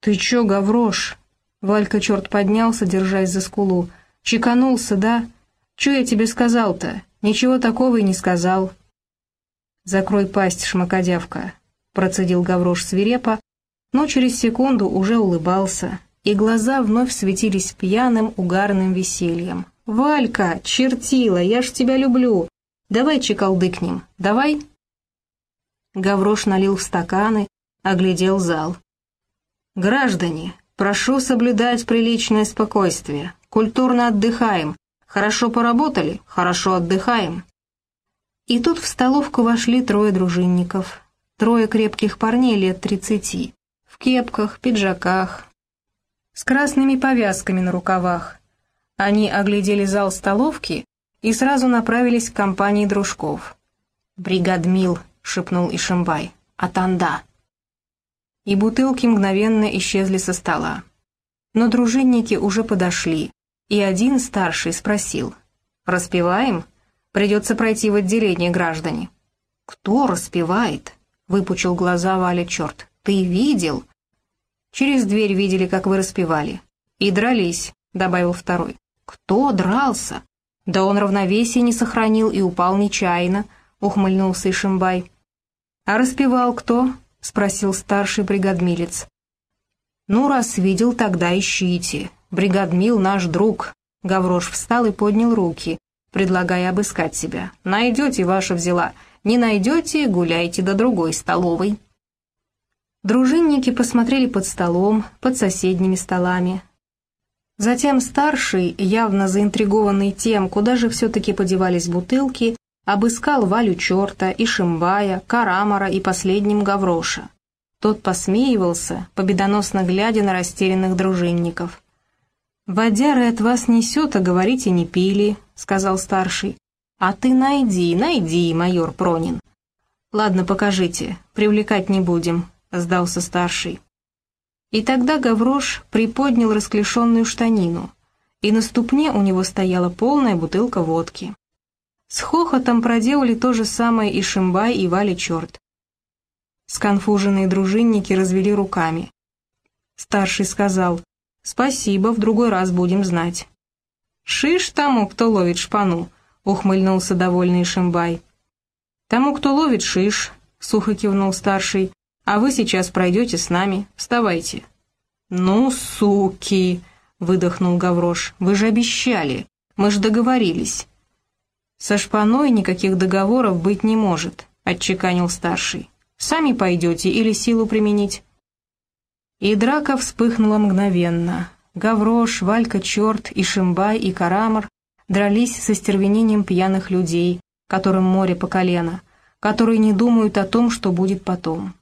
«Ты чё, Гаврош?» Валька черт поднялся, держась за скулу. «Чеканулся, да? Чё я тебе сказал-то? Ничего такого и не сказал». «Закрой пасть, шмакодявка», — процедил Гаврош свирепо, но через секунду уже улыбался, и глаза вновь светились пьяным, угарным весельем. «Валька, чертила, я ж тебя люблю! Давай чекалдыкнем, давай!» Гаврош налил в стаканы, оглядел зал. «Граждане, прошу соблюдать приличное спокойствие. Культурно отдыхаем. Хорошо поработали? Хорошо отдыхаем». И тут в столовку вошли трое дружинников. Трое крепких парней лет тридцати. В кепках, пиджаках, с красными повязками на рукавах. Они оглядели зал столовки и сразу направились к компании дружков. «Бригадмил», — шепнул Ишимбай, — «атанда» и бутылки мгновенно исчезли со стола. Но дружинники уже подошли, и один старший спросил. «Распеваем? Придется пройти в отделение граждане». «Кто распевает?» — выпучил глаза Валя черт. «Ты видел?» «Через дверь видели, как вы распевали». «И дрались», — добавил второй. «Кто дрался?» «Да он равновесие не сохранил и упал нечаянно», — ухмыльнулся Ишимбай. «А распевал кто?» — спросил старший бригадмилец. «Ну, раз видел, тогда ищите. Бригадмил наш друг». Гаврош встал и поднял руки, предлагая обыскать себя. «Найдете, ваша взяла. Не найдете, гуляйте до другой столовой». Дружинники посмотрели под столом, под соседними столами. Затем старший, явно заинтригованный тем, куда же все-таки подевались бутылки, Обыскал Валю черта, и Шимбая, Карамара и последним Гавроша. Тот посмеивался, победоносно глядя на растерянных дружинников. «Водяры от вас несет, а говорите, не пили», — сказал старший. «А ты найди, найди, майор Пронин». «Ладно, покажите, привлекать не будем», — сдался старший. И тогда Гаврош приподнял расклешенную штанину, и на ступне у него стояла полная бутылка водки. С хохотом проделали то же самое и Шимбай, и Вали Черт. Сконфуженные дружинники развели руками. Старший сказал, «Спасибо, в другой раз будем знать». «Шиш тому, кто ловит шпану», — ухмыльнулся довольный Шимбай. «Тому, кто ловит шиш», — сухо кивнул старший, «а вы сейчас пройдете с нами, вставайте». «Ну, суки!» — выдохнул Гаврош. «Вы же обещали, мы же договорились». «Со шпаной никаких договоров быть не может», — отчеканил старший. «Сами пойдете или силу применить?» И драка вспыхнула мгновенно. Гаврош, Валька, Черт, и Шимбай, и Карамар дрались со стервенением пьяных людей, которым море по колено, которые не думают о том, что будет потом.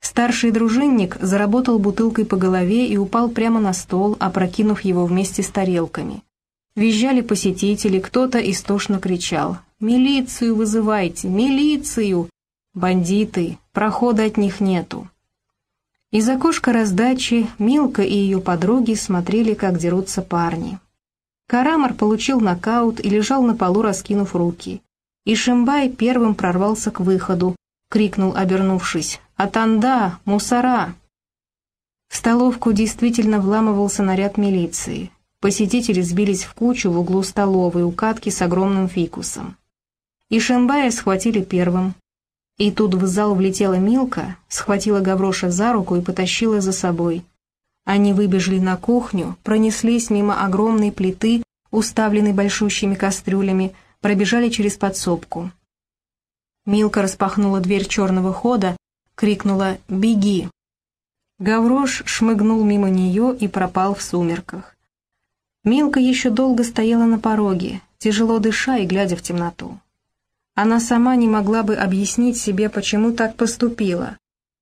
Старший дружинник заработал бутылкой по голове и упал прямо на стол, опрокинув его вместе с тарелками. Визжали посетители, кто-то истошно кричал. «Милицию вызывайте! Милицию!» «Бандиты! Прохода от них нету!» Из окошка раздачи Милка и ее подруги смотрели, как дерутся парни. Карамар получил нокаут и лежал на полу, раскинув руки. И Шимбай первым прорвался к выходу, крикнул, обернувшись, «Атанда! Мусора!» В столовку действительно вламывался наряд милиции. Посетители сбились в кучу в углу столовой у катки с огромным фикусом. И Шимбая схватили первым. И тут в зал влетела Милка, схватила Гавроша за руку и потащила за собой. Они выбежали на кухню, пронеслись мимо огромной плиты, уставленной большущими кастрюлями, пробежали через подсобку. Милка распахнула дверь черного хода, крикнула «Беги!». Гаврош шмыгнул мимо нее и пропал в сумерках. Милка еще долго стояла на пороге, тяжело дыша и глядя в темноту. Она сама не могла бы объяснить себе, почему так поступила.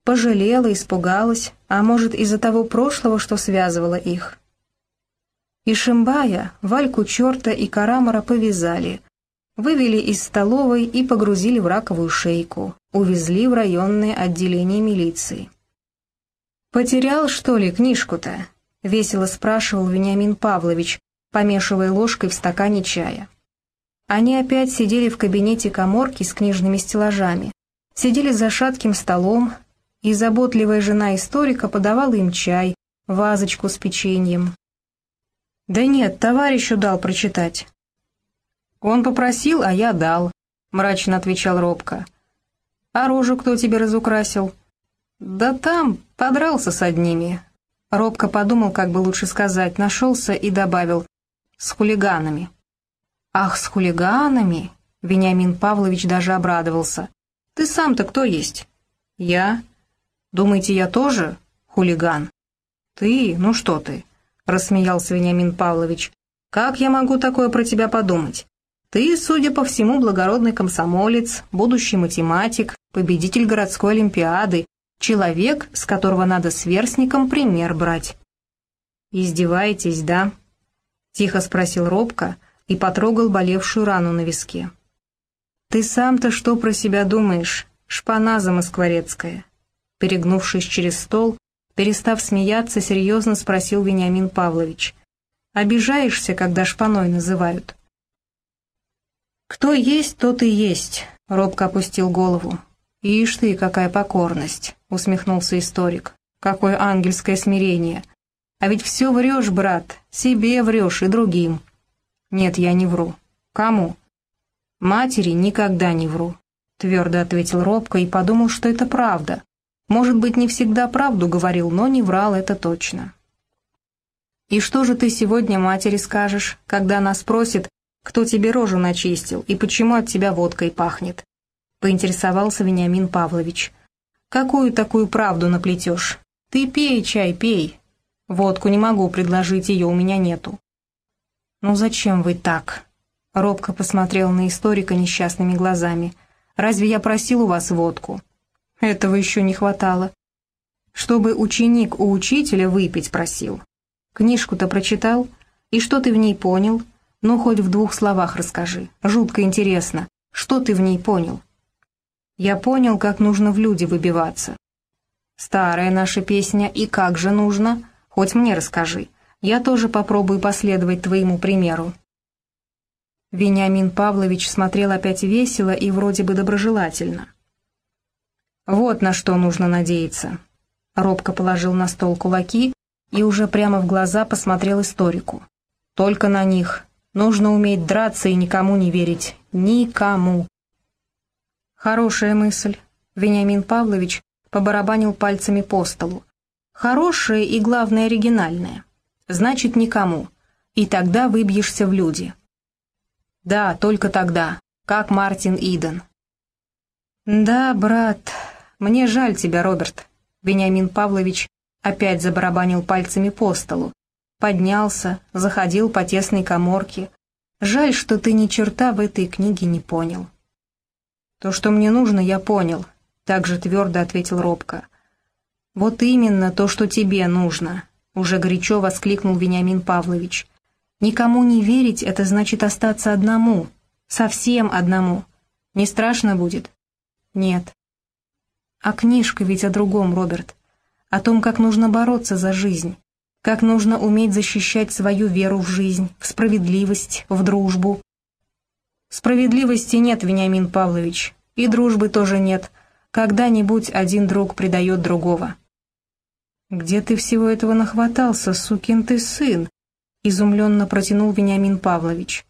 Пожалела, испугалась, а может, из-за того прошлого, что связывало их. И Шимбая, Вальку Черта и Карамара повязали, вывели из столовой и погрузили в раковую шейку, увезли в районное отделение милиции. «Потерял, что ли, книжку-то?» — весело спрашивал Вениамин Павлович, помешивая ложкой в стакане чая. Они опять сидели в кабинете коморки с книжными стеллажами, сидели за шатким столом, и заботливая жена историка подавала им чай, вазочку с печеньем. Да нет, товарищу дал прочитать. Он попросил, а я дал, мрачно отвечал робко. А рожу кто тебе разукрасил? Да там, подрался с одними. Робко подумал, как бы лучше сказать, нашелся и добавил. С хулиганами. Ах, с хулиганами? Вениамин Павлович даже обрадовался. Ты сам-то кто есть? Я. Думаете, я тоже хулиган? Ты? Ну что ты? Рассмеялся Вениамин Павлович. Как я могу такое про тебя подумать? Ты, судя по всему, благородный комсомолец, будущий математик, победитель городской олимпиады, человек, с которого надо сверстникам пример брать. «Издеваетесь, да?» — тихо спросил робко и потрогал болевшую рану на виске. «Ты сам-то что про себя думаешь, шпана замоскворецкая?» Перегнувшись через стол, перестав смеяться, серьезно спросил Вениамин Павлович. «Обижаешься, когда шпаной называют?» «Кто есть, тот и есть», — робко опустил голову. «Ишь ты, какая покорность!» — усмехнулся историк. «Какое ангельское смирение! А ведь все врешь, брат, себе врешь и другим». «Нет, я не вру. Кому?» «Матери никогда не вру», — твердо ответил робко и подумал, что это правда. Может быть, не всегда правду говорил, но не врал, это точно. «И что же ты сегодня матери скажешь, когда она спросит, кто тебе рожу начистил и почему от тебя водкой пахнет?» — поинтересовался Вениамин Павлович. «Какую такую правду наплетешь? Ты пей чай, пей. Водку не могу предложить, ее у меня нету». «Ну зачем вы так?» Робко посмотрел на историка несчастными глазами. «Разве я просил у вас водку?» «Этого еще не хватало. Чтобы ученик у учителя выпить просил. Книжку-то прочитал? И что ты в ней понял? Ну, хоть в двух словах расскажи. Жутко интересно. Что ты в ней понял?» «Я понял, как нужно в люди выбиваться». «Старая наша песня, и как же нужно? Хоть мне расскажи. Я тоже попробую последовать твоему примеру». Вениамин Павлович смотрел опять весело и вроде бы доброжелательно. «Вот на что нужно надеяться». Робко положил на стол кулаки и уже прямо в глаза посмотрел историку. «Только на них. Нужно уметь драться и никому не верить. Никому». «Хорошая мысль», — Вениамин Павлович побарабанил пальцами по столу. «Хорошая и, главное, оригинальная. Значит, никому. И тогда выбьешься в люди. Да, только тогда, как Мартин Иден. Да, брат, мне жаль тебя, Роберт. Вениамин Павлович опять забарабанил пальцами по столу. Поднялся, заходил по тесной коморке. Жаль, что ты ни черта в этой книге не понял. То, что мне нужно, я понял, так же твердо ответил Робко. Вот именно то, что тебе нужно, уже горячо воскликнул Вениамин Павлович. Никому не верить — это значит остаться одному, совсем одному. Не страшно будет? Нет. А книжка ведь о другом, Роберт. О том, как нужно бороться за жизнь, как нужно уметь защищать свою веру в жизнь, в справедливость, в дружбу. Справедливости нет, Вениамин Павлович, и дружбы тоже нет. Когда-нибудь один друг предает другого. «Где ты всего этого нахватался, сукин ты сын?» — изумленно протянул Вениамин Павлович.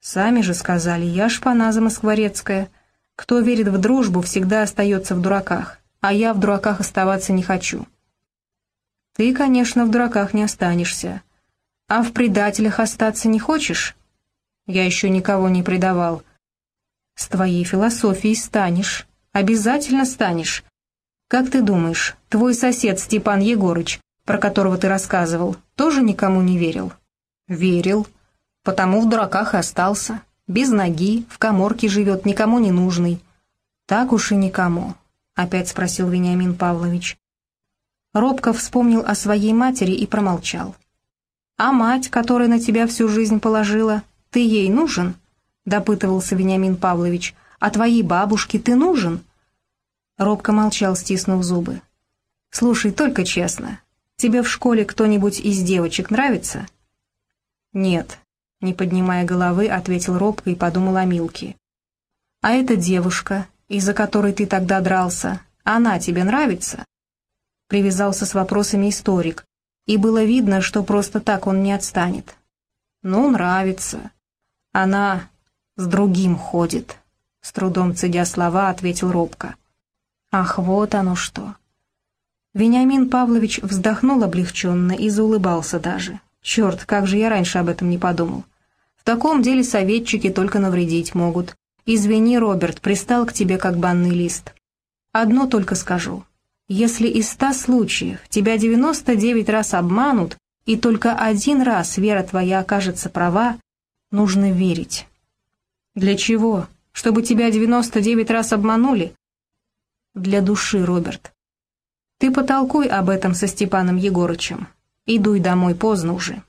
«Сами же сказали, я шпана замоскворецкая. Кто верит в дружбу, всегда остается в дураках, а я в дураках оставаться не хочу». «Ты, конечно, в дураках не останешься. А в предателях остаться не хочешь?» «Я еще никого не предавал». «С твоей философией станешь. Обязательно станешь. Как ты думаешь, твой сосед Степан Егорыч про которого ты рассказывал, тоже никому не верил?» «Верил. Потому в дураках остался. Без ноги, в коморке живет, никому не нужный». «Так уж и никому», — опять спросил Вениамин Павлович. Робко вспомнил о своей матери и промолчал. «А мать, которая на тебя всю жизнь положила, ты ей нужен?» — допытывался Вениамин Павлович. «А твоей бабушке ты нужен?» Робко молчал, стиснув зубы. «Слушай, только честно, Тебе в школе кто-нибудь из девочек нравится?» «Нет», — не поднимая головы, ответил робко и подумал о Милке. «А эта девушка, из-за которой ты тогда дрался, она тебе нравится?» Привязался с вопросами историк, и было видно, что просто так он не отстанет. «Ну, нравится. Она с другим ходит», — с трудом цедя слова, ответил робко. «Ах, вот оно что!» Вениамин Павлович вздохнул облегченно и заулыбался даже. «Черт, как же я раньше об этом не подумал. В таком деле советчики только навредить могут. Извини, Роберт, пристал к тебе как банный лист. Одно только скажу. Если из ста случаев тебя 99 раз обманут, и только один раз вера твоя окажется права, нужно верить. Для чего? Чтобы тебя 99 раз обманули? Для души, Роберт. Ты потолкуй об этом со Степаном Егорычем. И дуй домой, поздно уже.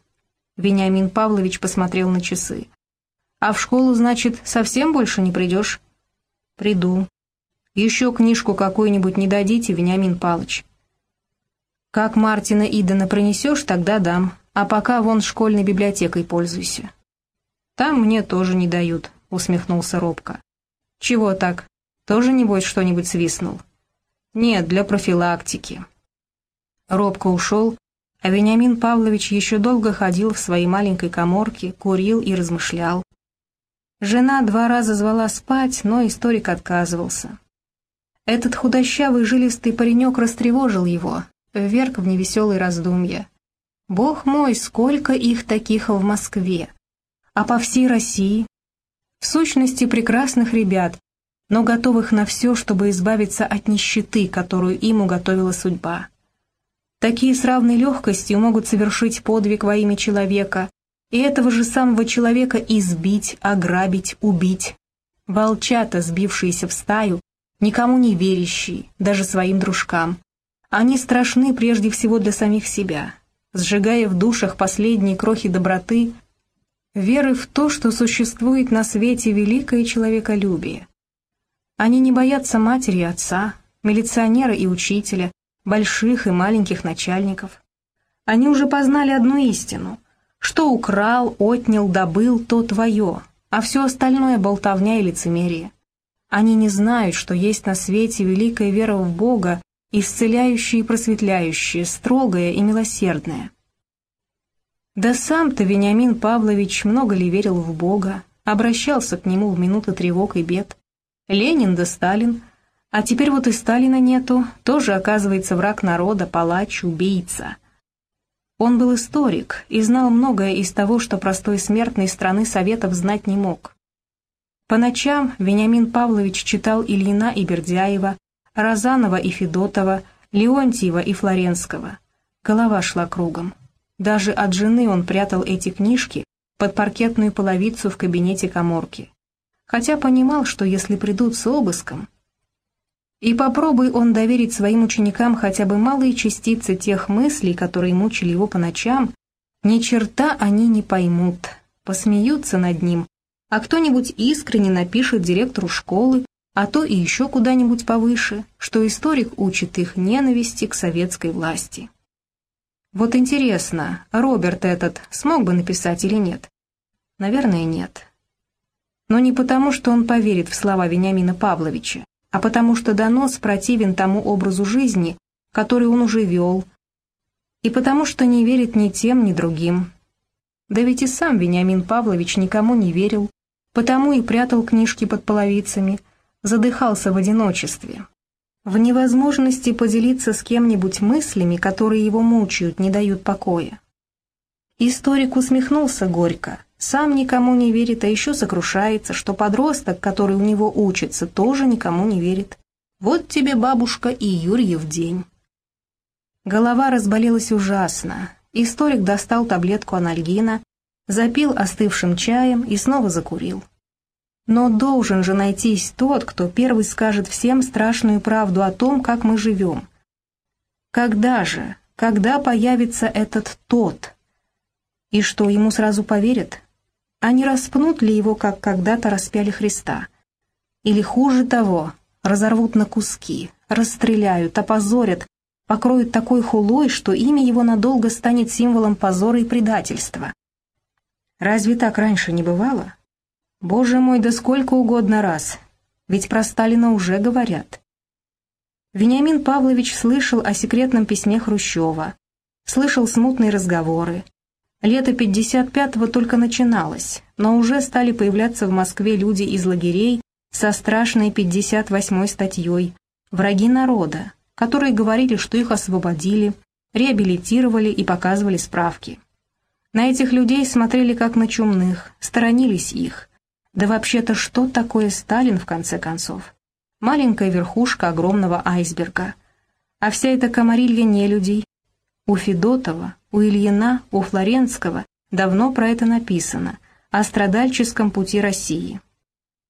Вениамин Павлович посмотрел на часы. А в школу, значит, совсем больше не придешь? Приду. Еще книжку какую-нибудь не дадите, Вениамин Палыч. Как Мартина Идена пронесешь, тогда дам, а пока вон школьной библиотекой пользуйся. Там мне тоже не дают, усмехнулся робко. Чего так? Тоже, небось, что-нибудь свистнул? Нет, для профилактики. Робко ушел, а Вениамин Павлович еще долго ходил в своей маленькой коморке, курил и размышлял. Жена два раза звала спать, но историк отказывался. Этот худощавый жилистый паренек растревожил его, вверг в невеселые раздумья. «Бог мой, сколько их таких в Москве! А по всей России?» В сущности, прекрасных ребят, но готовых на все, чтобы избавиться от нищеты, которую им уготовила судьба. Такие с равной легкостью могут совершить подвиг во имя человека, и этого же самого человека избить, ограбить, убить. Волчата, сбившиеся в стаю, никому не верящие, даже своим дружкам. Они страшны прежде всего для самих себя, сжигая в душах последние крохи доброты, веры в то, что существует на свете великое человеколюбие. Они не боятся матери и отца, милиционера и учителя, больших и маленьких начальников. Они уже познали одну истину. Что украл, отнял, добыл, то твое, а все остальное болтовня и лицемерие. Они не знают, что есть на свете великая вера в Бога, исцеляющая и просветляющая, строгая и милосердная. Да сам-то Вениамин Павлович много ли верил в Бога, обращался к нему в минуты тревог и бед. Ленин да Сталин, а теперь вот и Сталина нету, тоже оказывается враг народа, палач, убийца. Он был историк и знал многое из того, что простой смертный страны Советов знать не мог. По ночам Вениамин Павлович читал Ильина и Бердяева, Розанова и Федотова, Леонтьева и Флоренского. Голова шла кругом. Даже от жены он прятал эти книжки под паркетную половицу в кабинете коморки. Хотя понимал, что если придут с обыском... И попробуй он доверить своим ученикам хотя бы малые частицы тех мыслей, которые мучили его по ночам, ни черта они не поймут, посмеются над ним а кто-нибудь искренне напишет директору школы, а то и еще куда-нибудь повыше, что историк учит их ненависти к советской власти. Вот интересно, Роберт этот смог бы написать или нет? Наверное, нет. Но не потому, что он поверит в слова Вениамина Павловича, а потому что донос противен тому образу жизни, который он уже вел, и потому что не верит ни тем, ни другим. Да ведь и сам Вениамин Павлович никому не верил, потому и прятал книжки под половицами, задыхался в одиночестве. В невозможности поделиться с кем-нибудь мыслями, которые его мучают, не дают покоя. Историк усмехнулся горько, сам никому не верит, а еще сокрушается, что подросток, который у него учится, тоже никому не верит. Вот тебе, бабушка, и Юрьев день. Голова разболелась ужасно. Историк достал таблетку анальгина, запил остывшим чаем и снова закурил. Но должен же найтись тот, кто первый скажет всем страшную правду о том, как мы живем. Когда же, когда появится этот тот? И что, ему сразу поверят? А не распнут ли его, как когда-то распяли Христа? Или хуже того, разорвут на куски, расстреляют, опозорят, покроют такой хулой, что имя его надолго станет символом позора и предательства. Разве так раньше не бывало? Боже мой, да сколько угодно раз. Ведь про Сталина уже говорят. Вениамин Павлович слышал о секретном письме Хрущева. слышал смутные разговоры. Лето 55-го только начиналось, но уже стали появляться в Москве люди из лагерей со страшной 58-й статьей «Враги народа», которые говорили, что их освободили, реабилитировали и показывали справки. На этих людей смотрели как на чумных, сторонились их. Да вообще-то что такое Сталин, в конце концов? Маленькая верхушка огромного айсберга. А вся эта комарилья нелюдей. У Федотова, у Ильина, у Флоренского давно про это написано, о страдальческом пути России.